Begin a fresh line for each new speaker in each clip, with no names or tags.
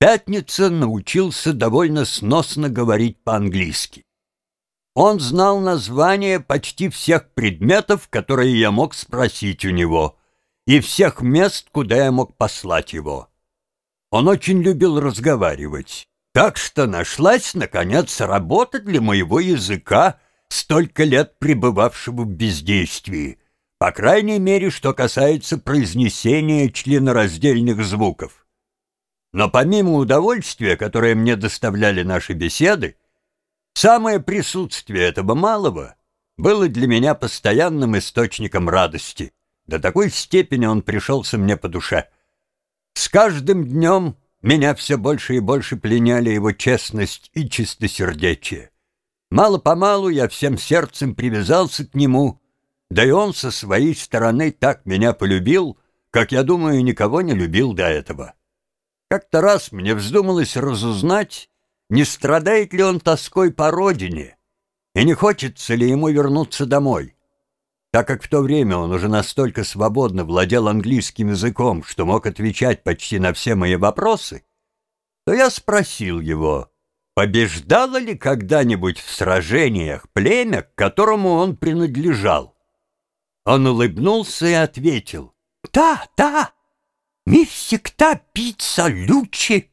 Пятница научился довольно сносно говорить по-английски. Он знал названия почти всех предметов, которые я мог спросить у него, и всех мест, куда я мог послать его. Он очень любил разговаривать, так что нашлась, наконец, работа для моего языка, столько лет пребывавшего в бездействии, по крайней мере, что касается произнесения членораздельных звуков. Но помимо удовольствия, которое мне доставляли наши беседы, самое присутствие этого малого было для меня постоянным источником радости. До такой степени он пришелся мне по душе. С каждым днем меня все больше и больше пленяли его честность и чистосердечие. Мало-помалу я всем сердцем привязался к нему, да и он со своей стороны так меня полюбил, как, я думаю, никого не любил до этого. Как-то раз мне вздумалось разузнать, не страдает ли он тоской по родине и не хочется ли ему вернуться домой. Так как в то время он уже настолько свободно владел английским языком, что мог отвечать почти на все мои вопросы, то я спросил его, побеждало ли когда-нибудь в сражениях племя, к которому он принадлежал. Он улыбнулся и ответил, «Да, да, мы всегда биться лучше».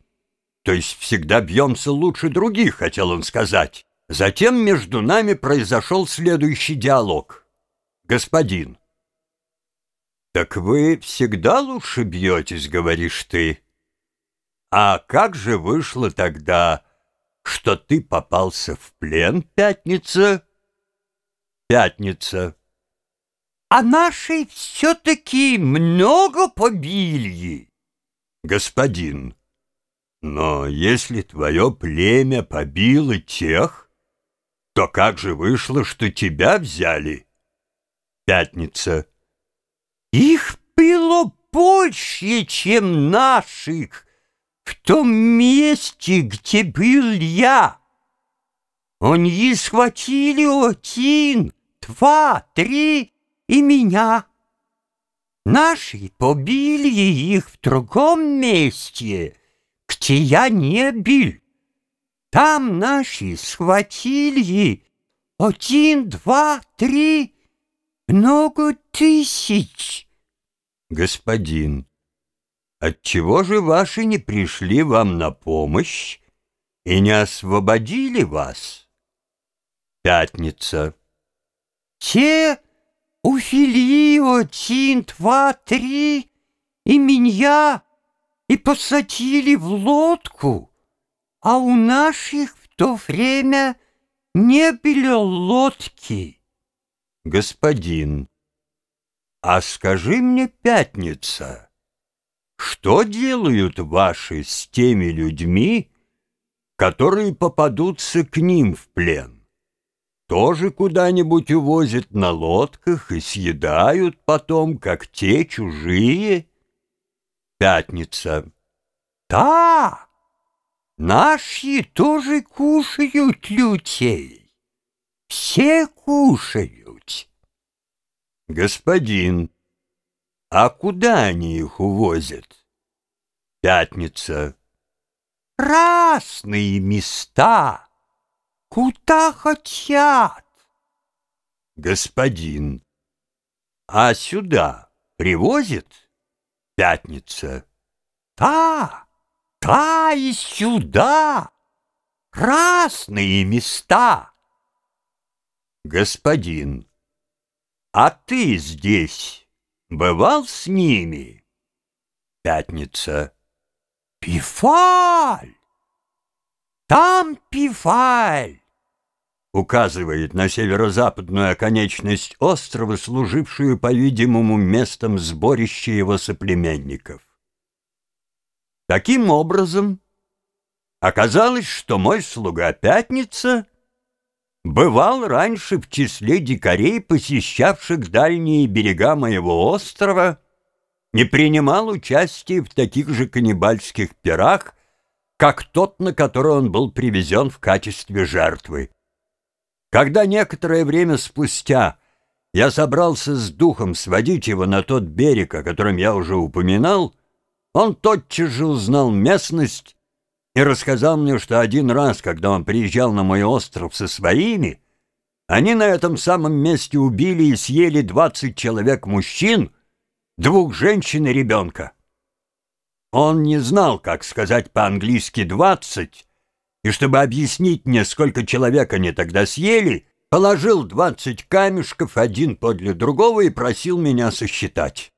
То есть всегда бьемся лучше других, хотел он сказать. Затем между нами произошел следующий диалог — господин. Так вы всегда лучше бьетесь, говоришь ты. А как же вышло тогда, что ты попался в плен, пятница? Пятница. А наши все-таки много побили. Господин, но если твое племя побило тех, то как же вышло, что тебя взяли? Пятница. Их было больше, чем наших в том месте, где был я. Они схватили один, два, три и меня. Наши побили их в другом месте, где я не был. Там наши схватили один, два, три много тысяч. Господин, отчего же ваши не пришли вам на помощь и не освободили вас? Пятница. Те увели один, два, три и меня и посадили в лодку, а у наших в то время не было лодки. «Господин, а скажи мне, пятница, что делают ваши с теми людьми, которые попадутся к ним в плен? Тоже куда-нибудь увозят на лодках и съедают потом, как те чужие?» Пятница. «Да, наши тоже кушают людей, все кушают». Господин, а куда они их увозят? Пятница. Разные места. Куда хотят? Господин, а сюда привозят? Пятница. Да, да и сюда. Разные места. Господин, а ты здесь бывал с ними? Пятница. Пифаль! Там Пифаль! Указывает на северо-западную оконечность острова, служившую, по-видимому, местом сборища его соплеменников. Таким образом, оказалось, что мой слуга Пятница — бывал раньше в числе дикарей, посещавших дальние берега моего острова, не принимал участия в таких же каннибальских пирах, как тот, на который он был привезен в качестве жертвы. Когда некоторое время спустя я собрался с духом сводить его на тот берег, о котором я уже упоминал, он тотчас же узнал местность и рассказал мне, что один раз, когда он приезжал на мой остров со своими, они на этом самом месте убили и съели 20 человек мужчин, двух женщин и ребенка. Он не знал, как сказать по-английски «двадцать», и чтобы объяснить мне, сколько человек они тогда съели, положил двадцать камешков один подле другого и просил меня сосчитать.